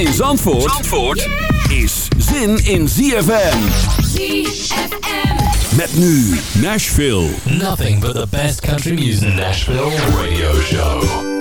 in Zandvoort, Zandvoort is zin in ZFM. ZFM. Met nu Nashville. Nothing but the best country music. Nashville Radio Show.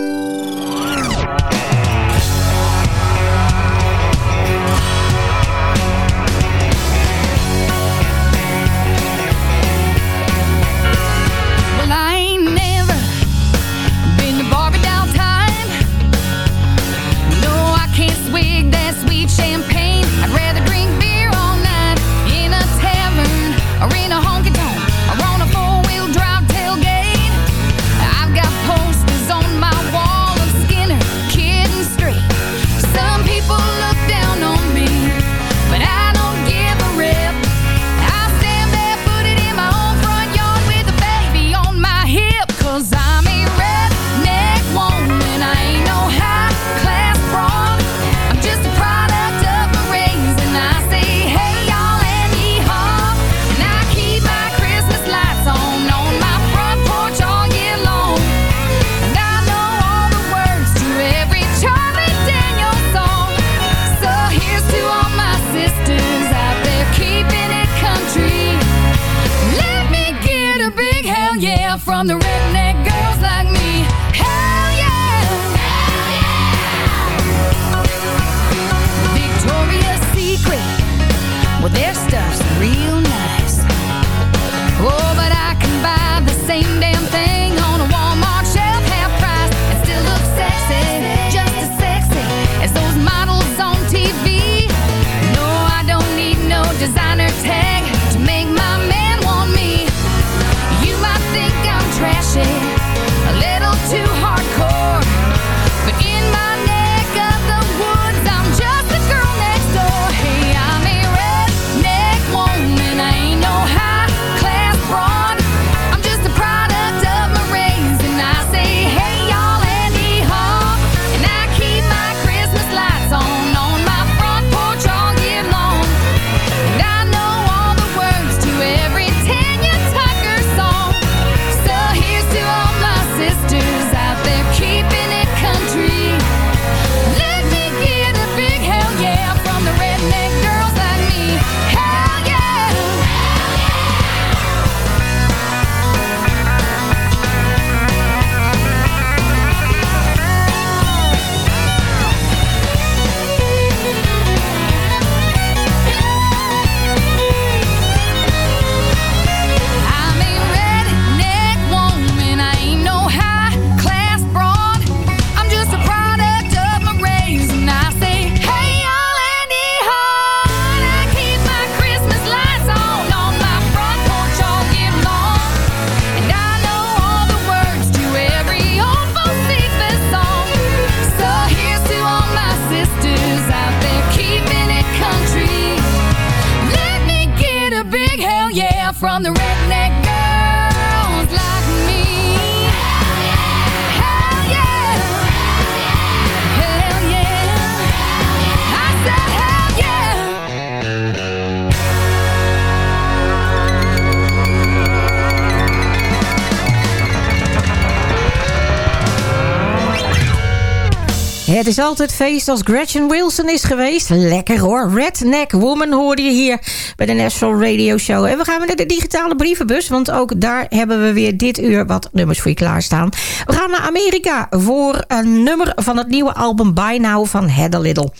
Het is altijd feest als Gretchen Wilson is geweest. Lekker hoor. Redneck Woman hoorde je hier bij de National Radio Show. En we gaan weer naar de digitale brievenbus. Want ook daar hebben we weer dit uur wat nummers voor je klaarstaan. We gaan naar Amerika voor een nummer van het nieuwe album By Now van Heather Little.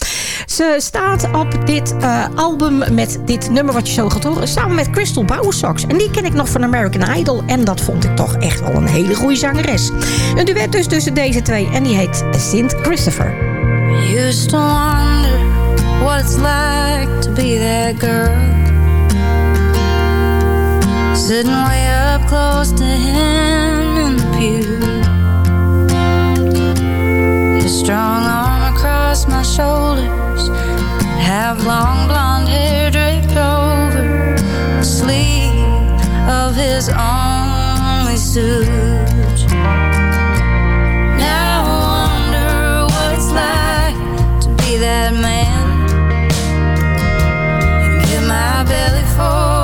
Ze staat op dit uh, album met dit nummer wat je zo gaat horen... samen met Crystal Bowersox. En die ken ik nog van American Idol. En dat vond ik toch echt wel een hele goede zangeres. Een duet dus tussen deze twee. En die heet Sint Christopher. Used to wonder what it's like to be that girl. Sitting way up close to him in the pew. His strong arm across my shoulders. Have long blonde hair draped over The sleeve of his only suit belly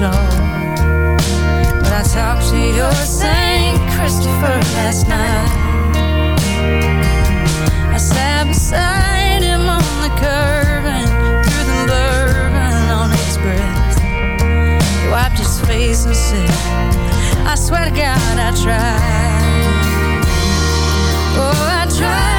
But I talked to your St. Christopher last night. I sat beside him on the curb and threw the bourbon on his breath. He wiped his face and said, I swear to God, I tried. Oh, I tried.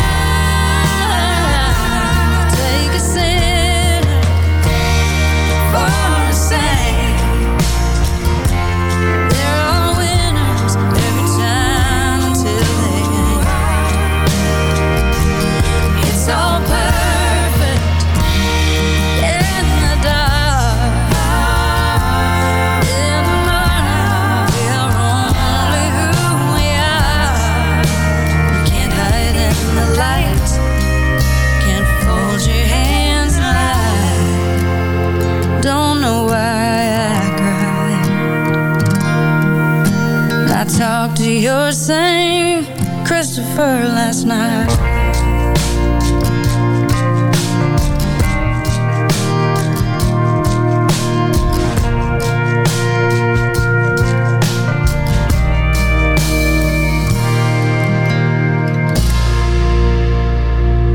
for last night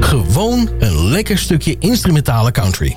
Gewoon een lekker stukje instrumentale country.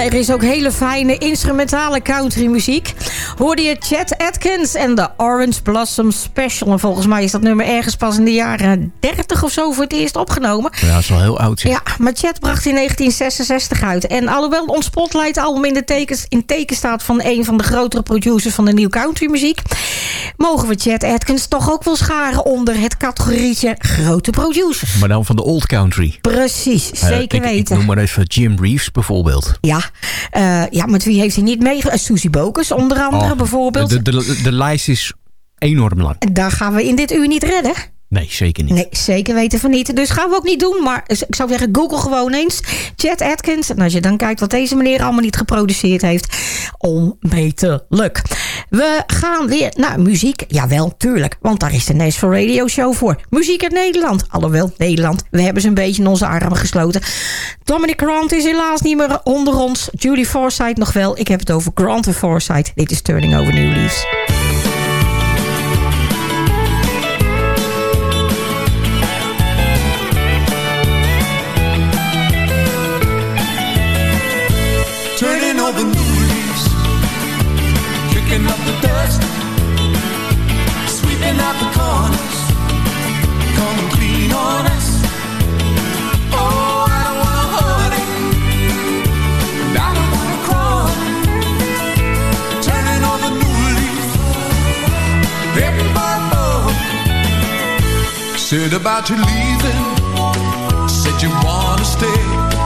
Er is ook hele fijne instrumentale countrymuziek... hoorde je Chet Atkins en de Orange Blossom Special. En volgens mij is dat nummer ergens pas in de jaren 30 of zo voor het eerst opgenomen. Ja, dat is wel heel oud. Ja, maar Chet bracht in 1966 uit. En alhoewel ons Spotlight album in, de tekens, in teken staat... van een van de grotere producers van de nieuw countrymuziek... mogen we Chet Atkins toch ook wel scharen onder het categorietje grote producers. Maar dan van de old country. Precies, Eh, zeker ik, weten. Ik noem maar even Jim Reeves bijvoorbeeld. Ja, eh, ja, met wie heeft hij niet mee? Uh, Susie Bokus onder andere Oh, bijvoorbeeld. De, de, de lijst is enorm lang. Daar gaan we in dit uur niet redden. Nee, zeker niet. Nee, zeker weten van niet. Dus gaan we ook niet doen. Maar ik zou zeggen, google gewoon eens. Chet Atkins. En als je dan kijkt wat deze meneer allemaal niet geproduceerd heeft. Onmetelijk. We gaan weer naar muziek. Jawel, tuurlijk. Want daar is de Nashville Radio Show voor. Muziek uit Nederland. Alhoewel, Nederland. We hebben ze een beetje in onze armen gesloten. Dominic Grant is helaas niet meer onder ons. Julie Forsythe nog wel. Ik heb het over Grant en Forsythe. Dit is Turning Over New Leaves. Said about you leaving, said you wanna stay.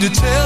To tell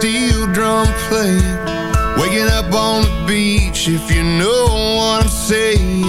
steel drum playing. Waking up on the beach if you know what I'm saying.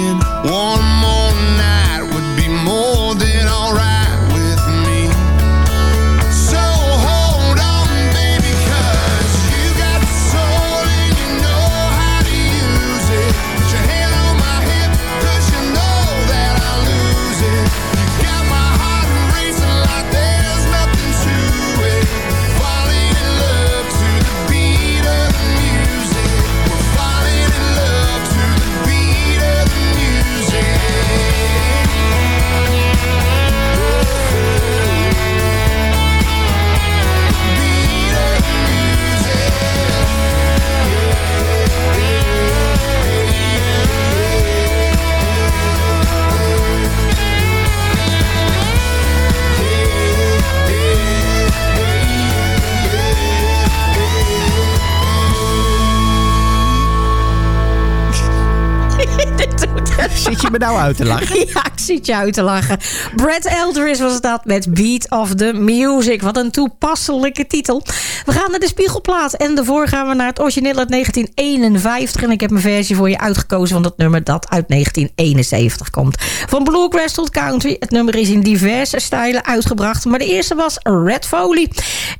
Nou uit te lachen? Ja, ik zit je uit te lachen. Brad Eldridge was dat met Beat of the Music. Wat een toepasselijke titel. We gaan naar de Spiegelplaat. En daarvoor gaan we naar het origineel uit 1951. En ik heb een versie voor je uitgekozen van dat nummer dat uit 1971 komt. Van bluegrass tot country. Het nummer is in diverse stijlen uitgebracht. Maar de eerste was Red Foley.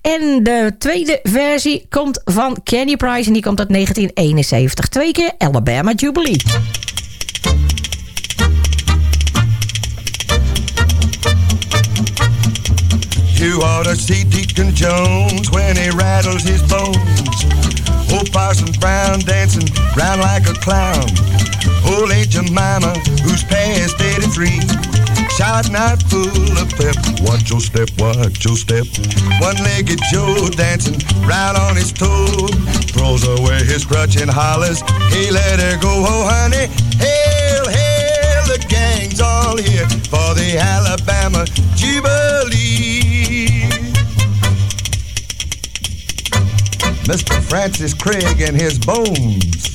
En de tweede versie komt van Kenny Price. En die komt uit 1971. Twee keer Alabama Jubilee. To see Deacon Jones when he rattles his bones. Old Parson Brown dancing round like a clown. Old Aunt Jemima, who's past 83. Shot not full of pep. Watch your step, watch your step. One-legged Joe dancing round on his toe. Throws away his crutch and hollers, hey, let her go, oh honey. Hail, hail, the gang's all here for the Alabama Jubilee. Mr. Francis Craig and his bones.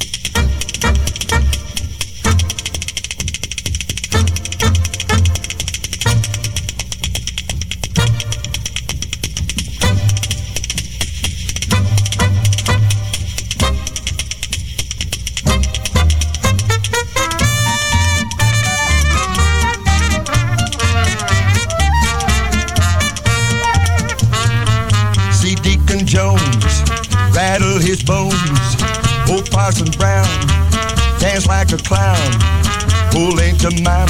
His bones. Old Parson Brown dance like a clown. Old Aunt Jemima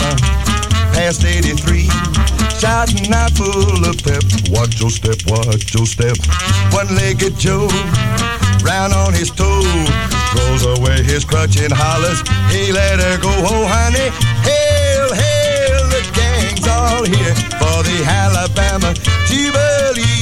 past 83. Shouting out full of pep. Watch your step, watch your step. One-legged Joe round on his toe. Throws away his crutch and hollers. Hey, let her go, oh honey. Hail, hail, the gang's all here for the Alabama Jubilee.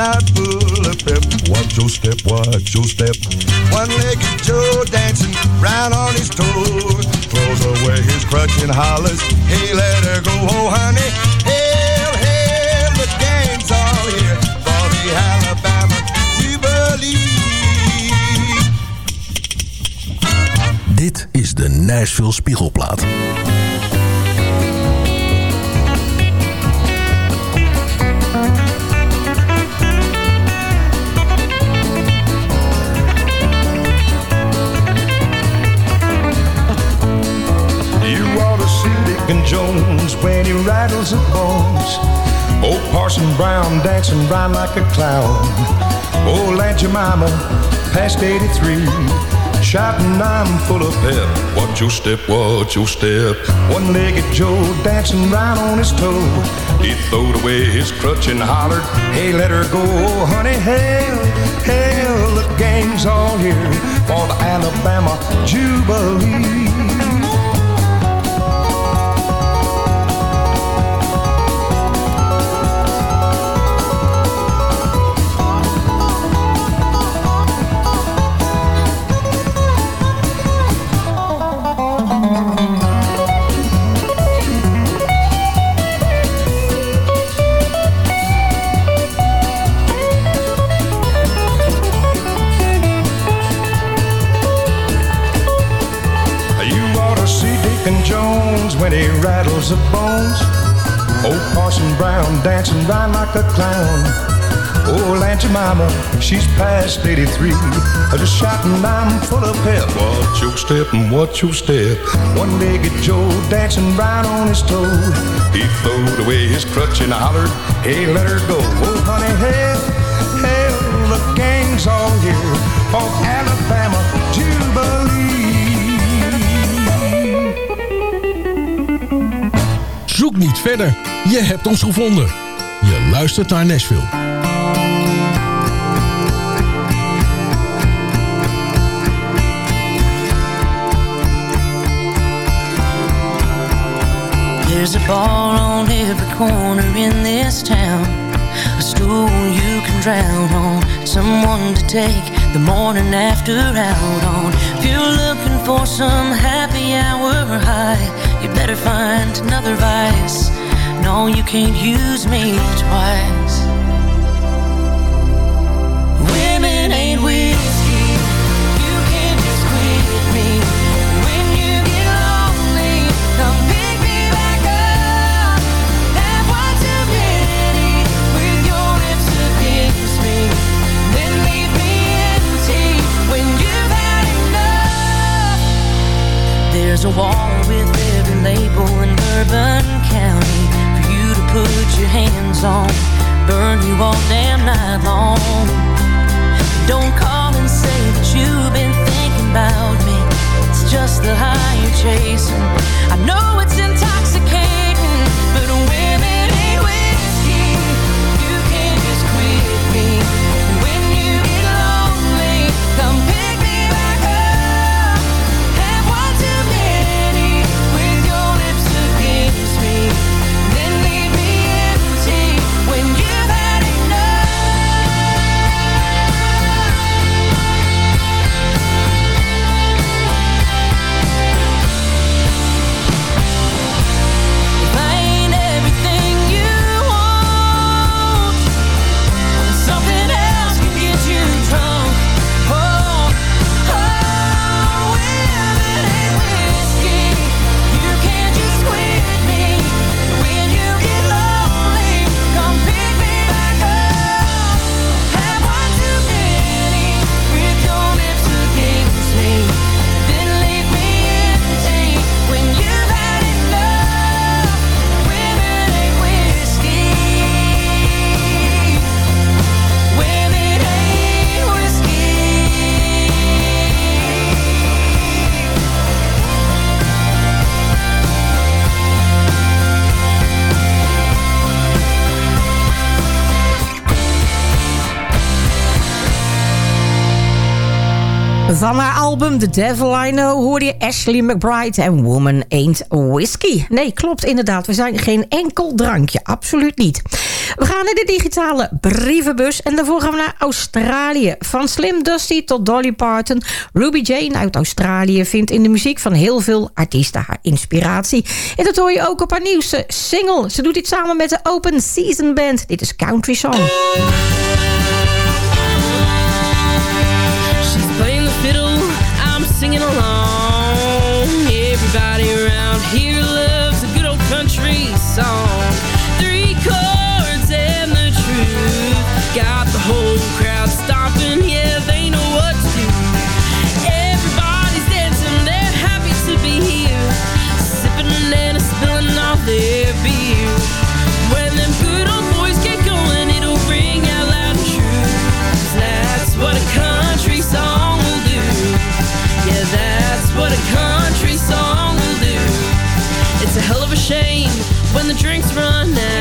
Out full of pep. Watch your step, watch your step. One-legged Joe dancing round on his toes. Throws away his crutch and hollers, hey, let her go, oh, honey. Hail, hail, the gang's all here for the Alabama Jubilee. Dit is de Nashville Spiegelplaat. Jones when he rattles the bones. Old Parson Brown dancing round like a clown. Old Aunt Jemima, past 83, shouting I'm full of pep. Watch your step, watch your step. One-legged Joe dancing round on his toe. He throwed away his crutch and hollered, hey, let her go, honey, hail, hail, the gang's all here for the Alabama Jubilee. When he rattles the bones. Old Parson Brown dancing round like a clown. Old Aunt Jemima, she's past 83. I Just shouting, I'm full of pep. Watch your step and watch your step. One-legged Joe dancing round on his toe. He throwed away his crutch and hollered, hey, let her go. Oh, honey, hell, hell, the gang's all here for Alabama Jubilee. Zoek niet verder. Je hebt ons gevonden. Je luistert naar Nashville. There's a bar on every corner in this town. A stool you can drown on. Someone to take the morning after out on. If you're looking for some happy hour high, better find another vice. No, you can't use me twice. Women ain't whiskey. You can't just quit me. When you get lonely, come pick me back up. Have one too many with your lips against me. Then leave me empty when you've had enough. There's a wall in Bourbon County for you to put your hands on. Burn you all damn night long. Don't call and say that you've been thinking about me. It's just the high you're chasing. I know it's intoxicating, but women ain't whiskey. You can't just quit me. Album The Devil I Know hoorde je Ashley McBride en Woman Ain't Whiskey. Nee, klopt inderdaad. We zijn geen enkel drankje. Absoluut niet. We gaan naar de digitale brievenbus. En daarvoor gaan we naar Australië. Van Slim Dusty tot Dolly Parton. Ruby Jane uit Australië vindt in de muziek van heel veel artiesten haar inspiratie. En dat hoor je ook op haar nieuwste single. Ze doet dit samen met de Open Season Band. Dit is Country Song. Here loves a good old country song. The drinks run out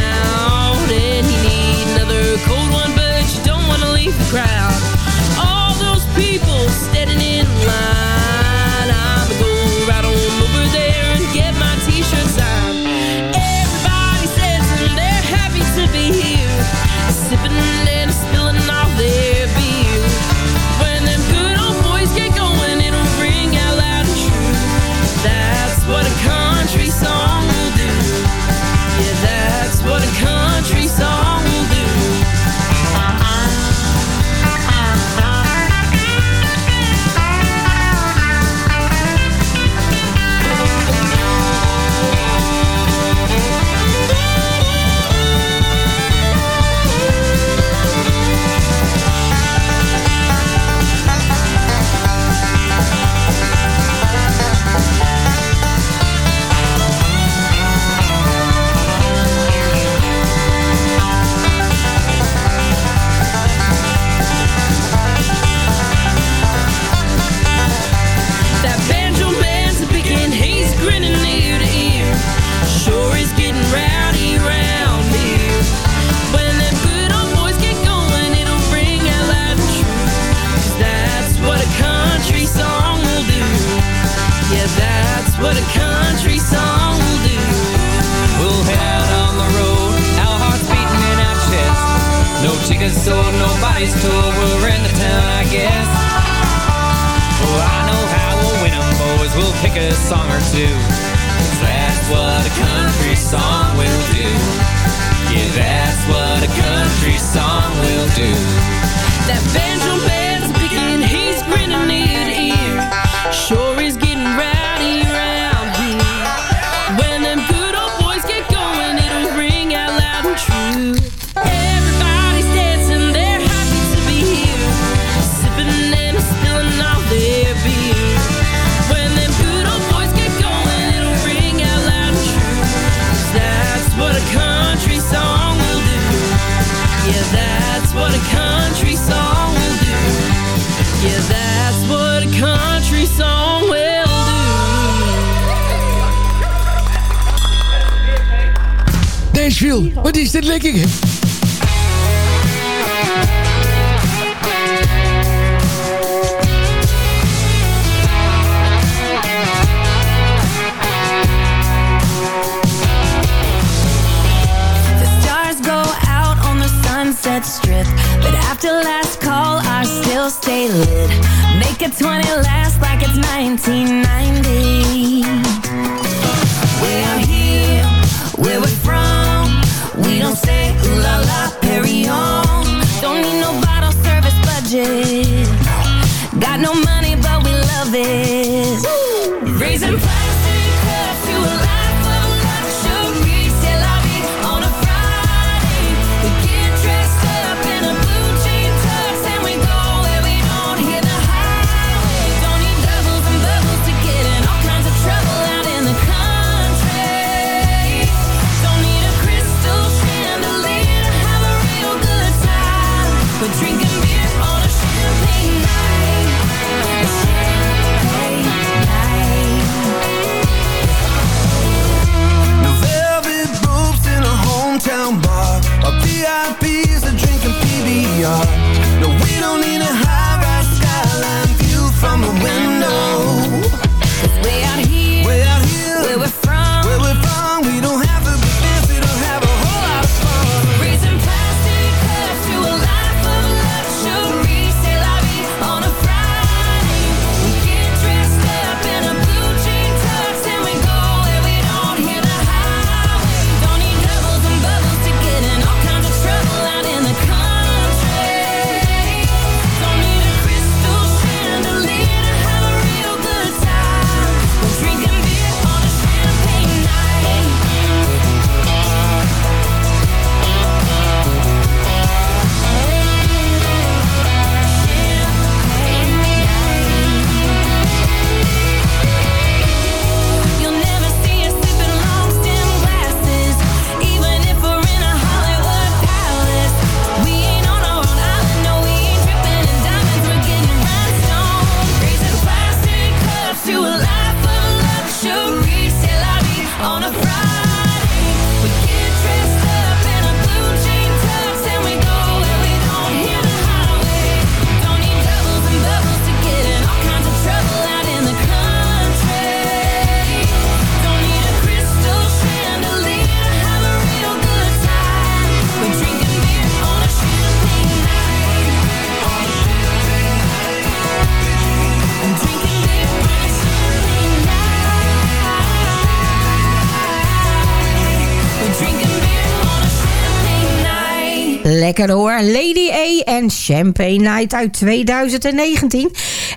lekker hoor. Lady En Champagne Night uit 2019.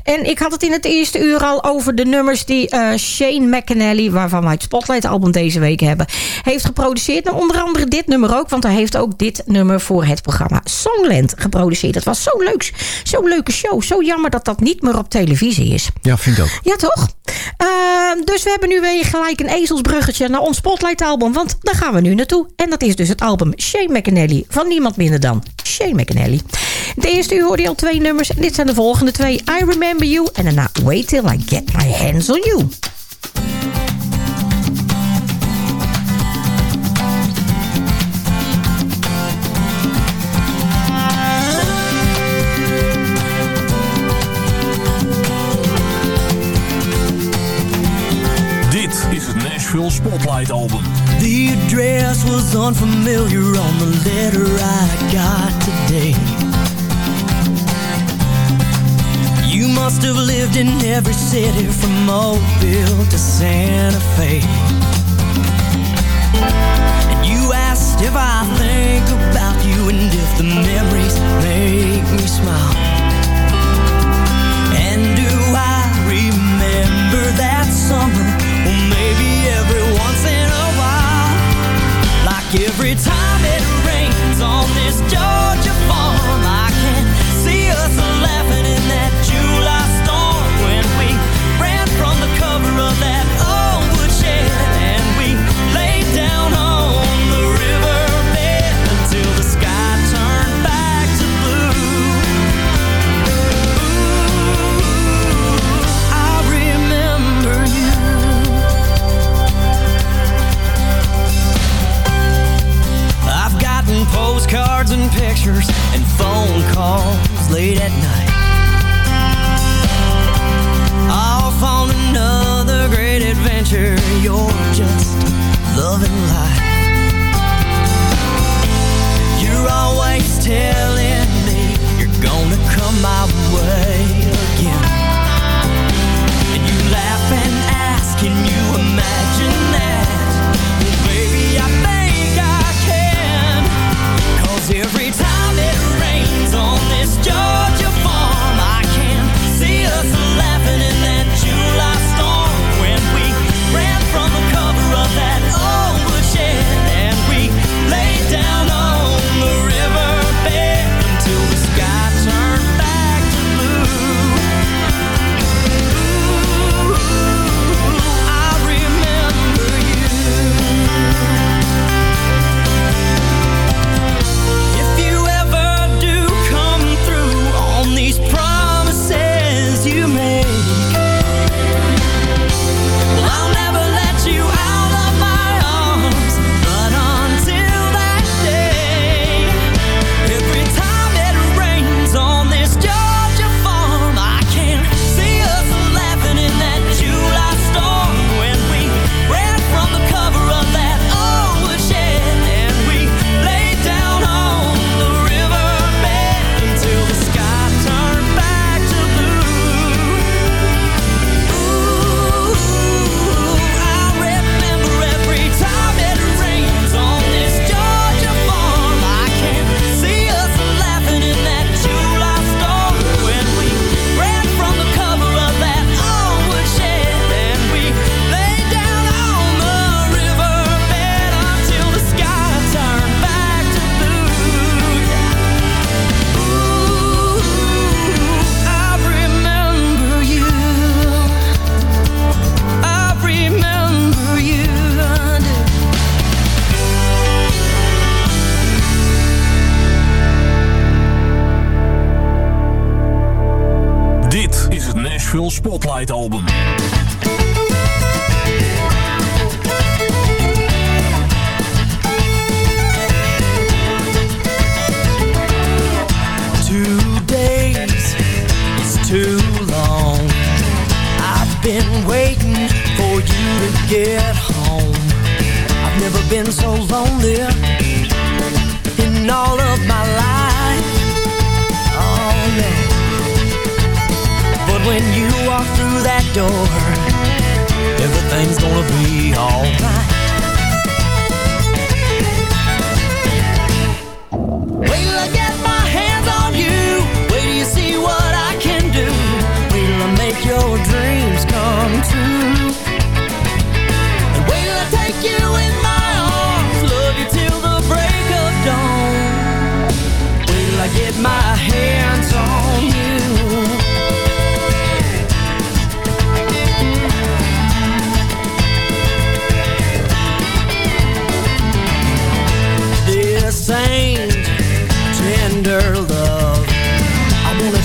En ik had het in het eerste uur al over de nummers die eh, Shane McAnally... waarvan wij het Spotlight-album deze week hebben... heeft geproduceerd. Nou, onder andere dit nummer ook, want hij heeft ook dit nummer... voor het programma Songland geproduceerd. Dat was zo'n leuk, zo leuke show. Zo jammer dat dat niet meer op televisie is. Ja, vind ik ook. Ja, toch? Ehm, dus we hebben nu weer gelijk een ezelsbruggetje naar ons Spotlight-album... want daar gaan we nu naartoe. En dat is dus het album Shane McAnally van niemand minder dan Shane McAnally. De eerste u-hoorde je al twee nummers. En dit zijn de volgende twee. I Remember You en daarna Wait Till I Get My Hands On You. Spotlight album. The address was unfamiliar on the letter I got today. must have lived in every city from Mobile to Santa Fe. And you asked if I think about you and if the memories make me smile. And do I remember that summer?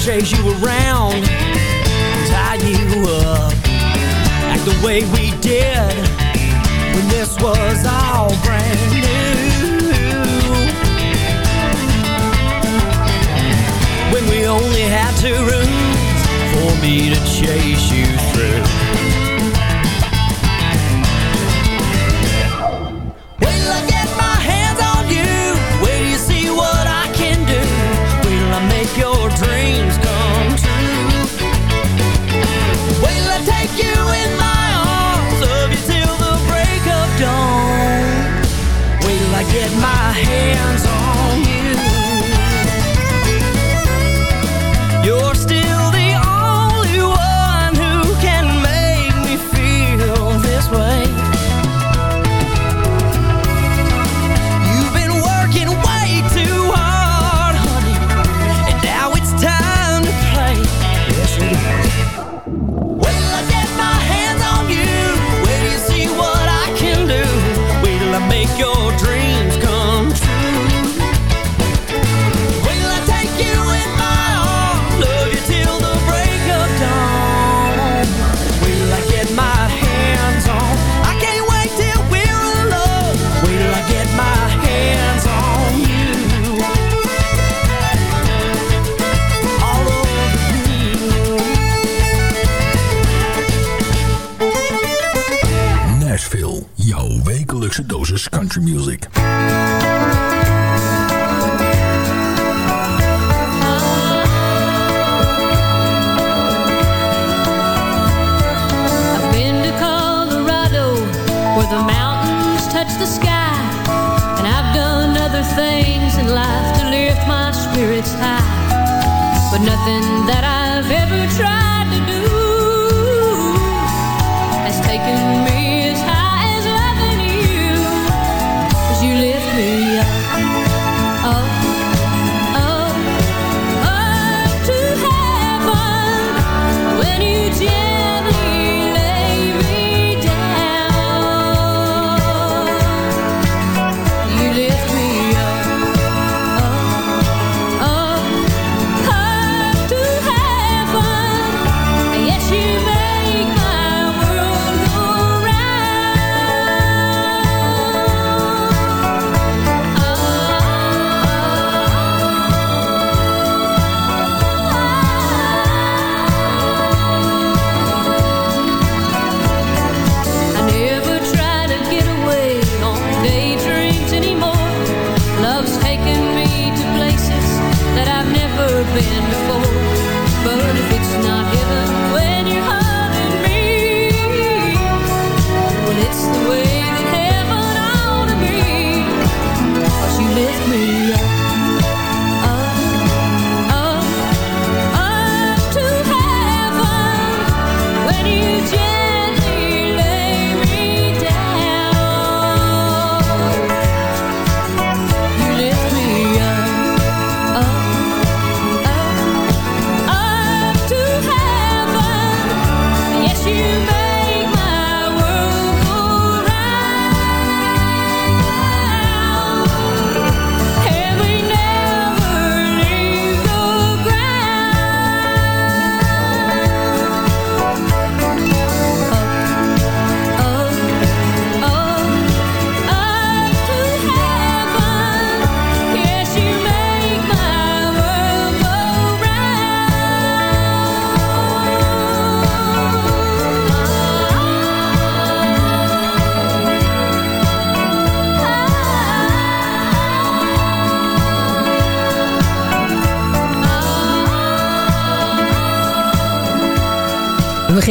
chase you around, tie you up, act the way we did when this was all brand new. When we only had two rooms for me to chase you through. dagelijkse dosis country music.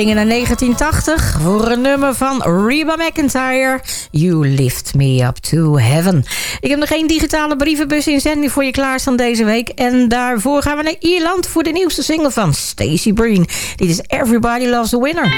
In naar 1980 voor een nummer van Reba McIntyre. You lift me up to heaven. Ik heb nog geen digitale brievenbus in zending voor je klaarstaan deze week. En daarvoor gaan we naar Ierland voor de nieuwste single van Stacey Breen. Dit is Everybody Loves the Winner.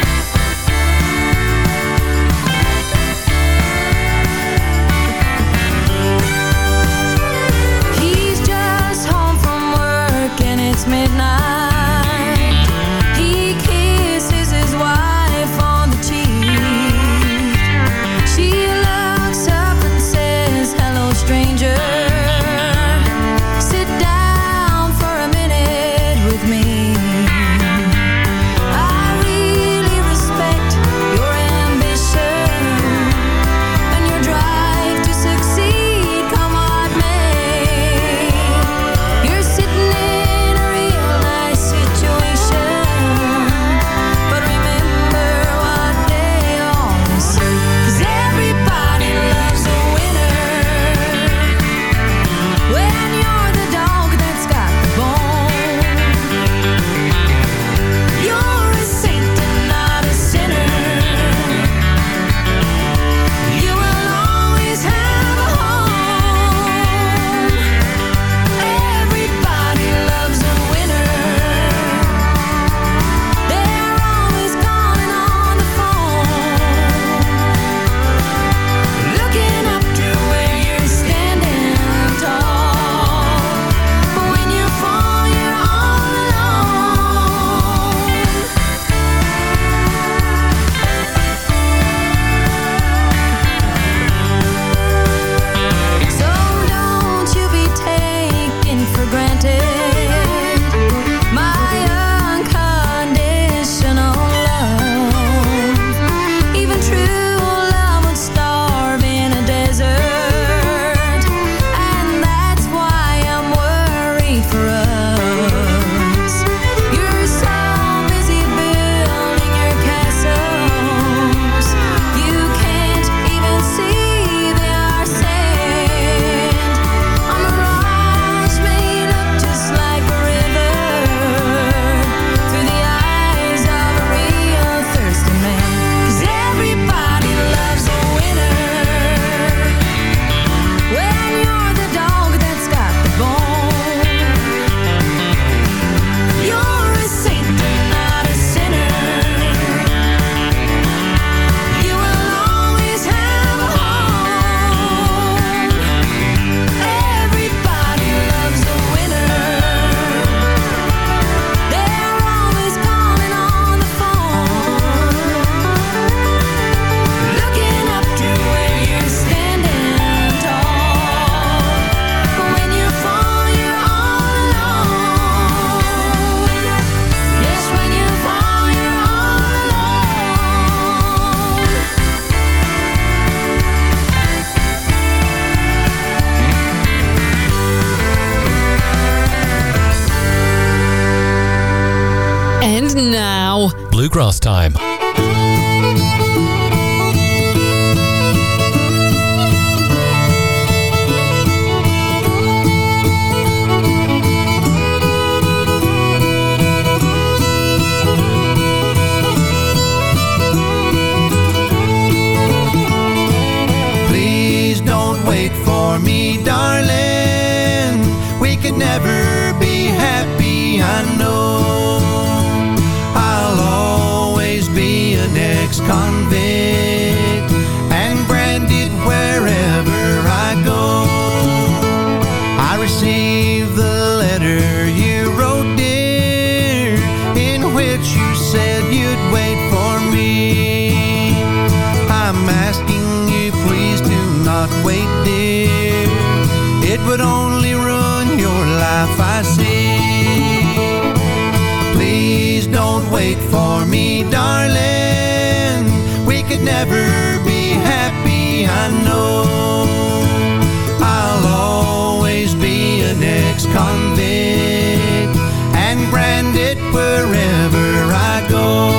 And branded wherever I go.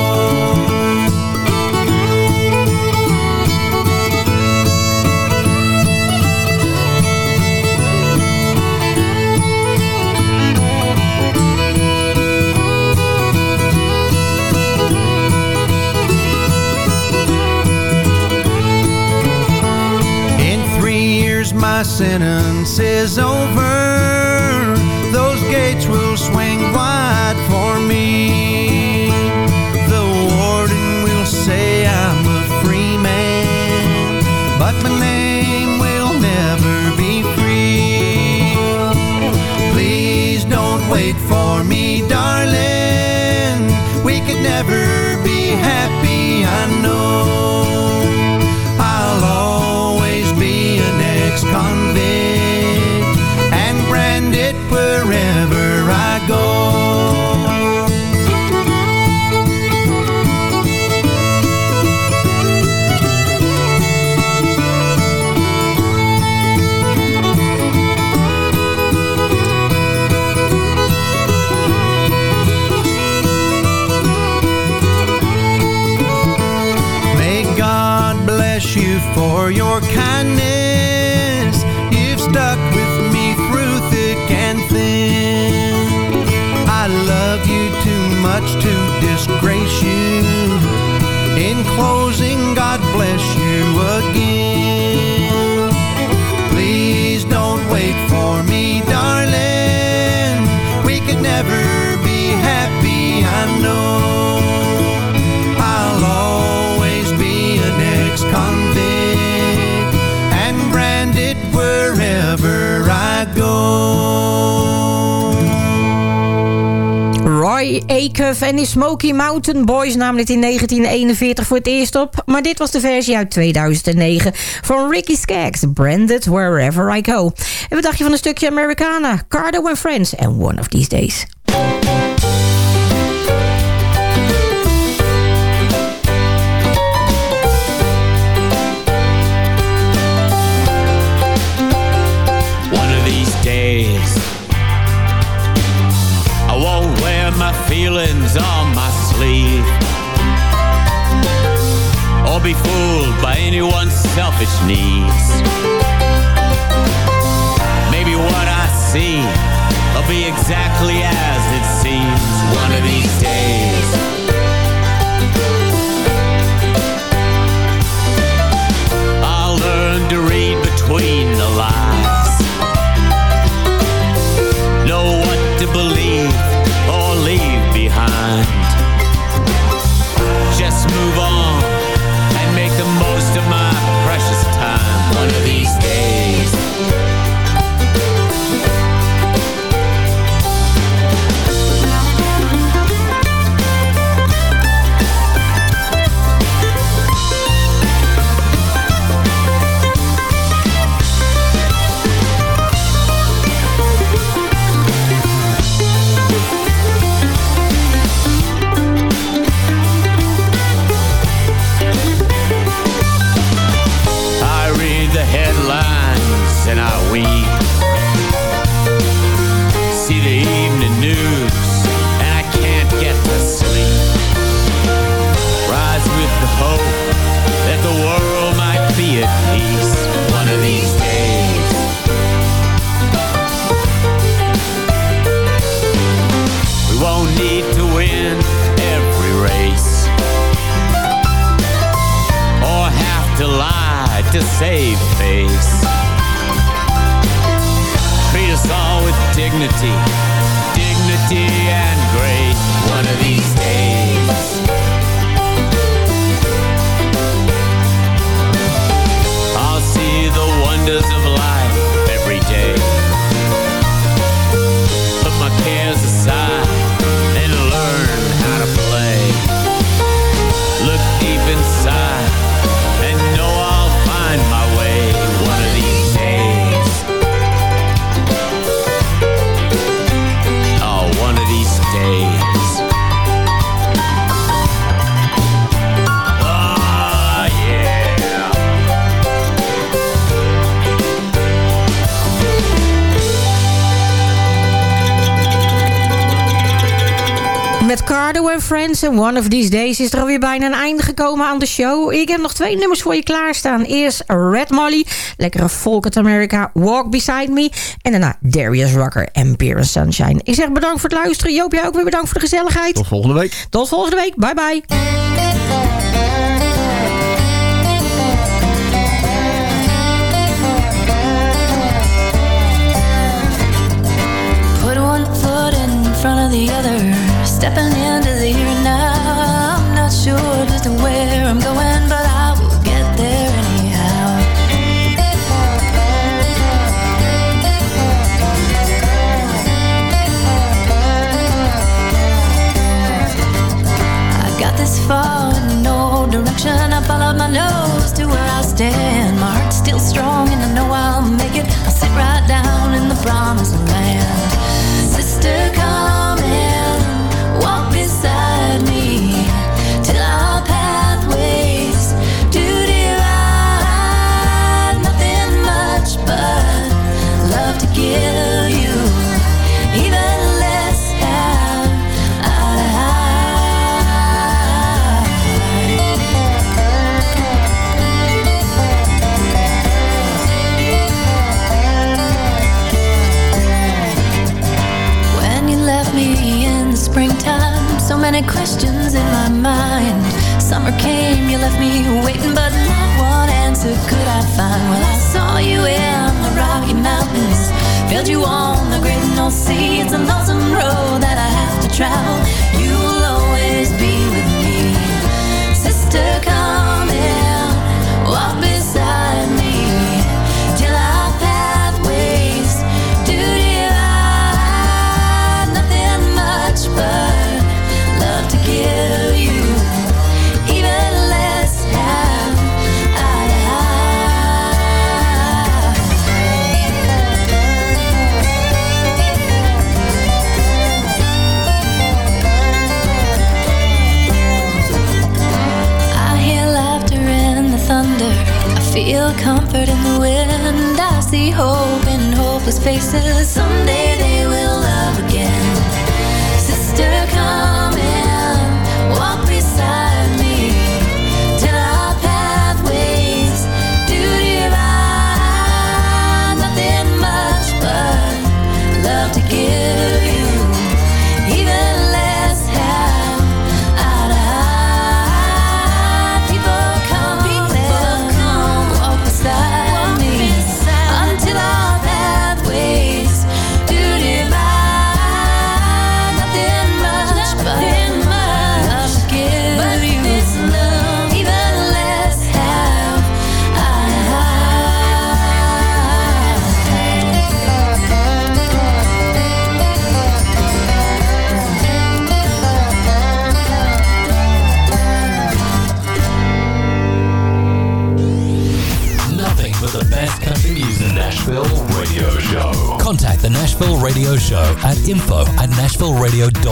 In three years my sentence is over for me, darling. We could never be happy, much to disgrace you. In closing, God bless you again. Please don't wait for me, darling. We could never be happy, I know. Acuff en die Smoky Mountain Boys namen dit in 1941 voor het eerst op. Maar dit was de versie uit 2009 van Ricky Skaggs, Branded Wherever I Go. En wat dacht je van een stukje Americana, Cardo and Friends en One of These Days. Or be fooled by anyone's selfish needs. Maybe what I see will be exactly as it seems one of these days. I'll learn to read between Friends en One of These Days is er alweer bijna een einde gekomen aan de show. Ik heb nog twee nummers voor je klaarstaan. Eerst Red Molly, lekkere folk uit America, Walk Beside Me. En daarna Darius Rucker en Beer and Sunshine. Ik zeg bedankt voor het luisteren. Joop, jij ook weer bedankt voor de gezelligheid. Tot volgende week. Tot volgende week. Bye bye. Put one foot in front of the other Stepping into the here and now, I'm not sure just the way.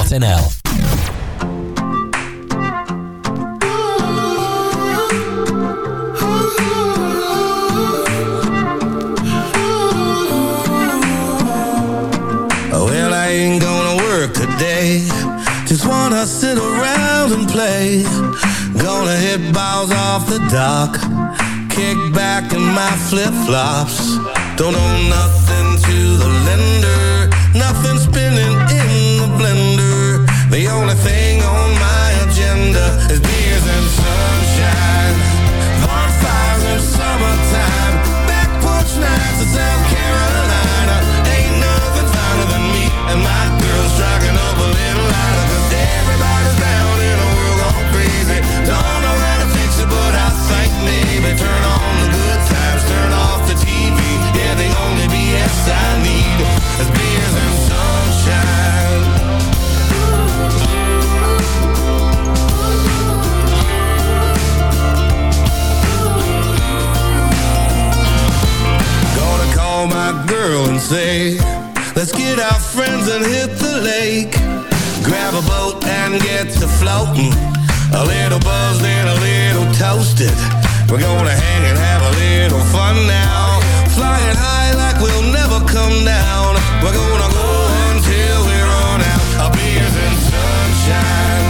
www.radiosnl. Just wanna sit around and play. Gonna hit balls off the dock. Kick back in my flip-flops. Don't owe nothing to the as a and hit the lake. Grab a boat and get to floating. A little buzzed and a little toasted. We're gonna hang and have a little fun now. Flying high like we'll never come down. We're gonna go until we run out. Our beers and sunshine.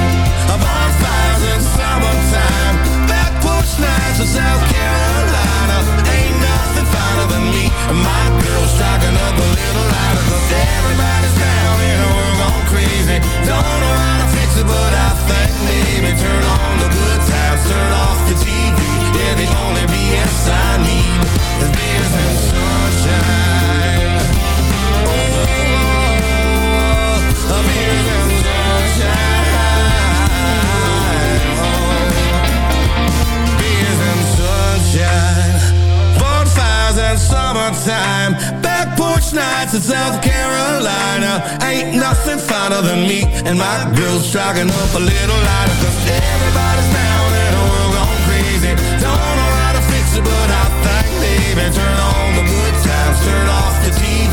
Our bonfires in summertime. Back porch nights in South Carolina. Ain't nothing finer than me. And my girl's striking up Don't know how to fix it, but I think maybe turn on the good times, turn off the TV. Yeah, the only BS I need is beers and sunshine. Oh, beers and sunshine. Beers and sunshine. Bonfires and summertime. Back nights in South Carolina. Ain't nothing finer than me and my girls striking up a little lighter. Cause everybody's down and we're gone crazy. Don't know how to fix it, but I think maybe turn on the good times, turn off the TV.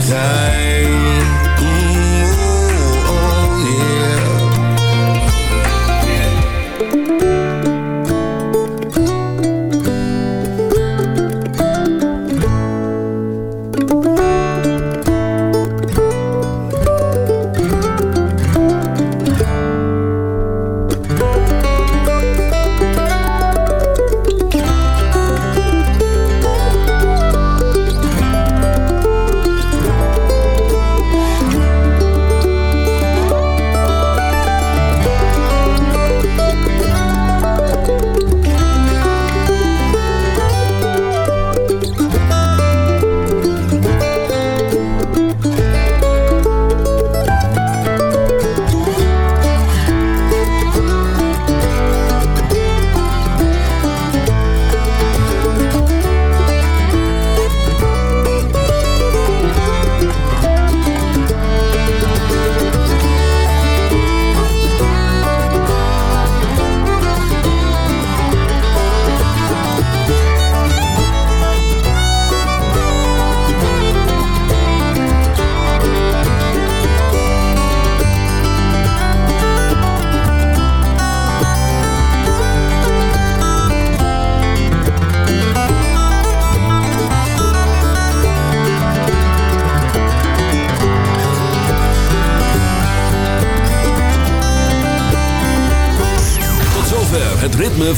在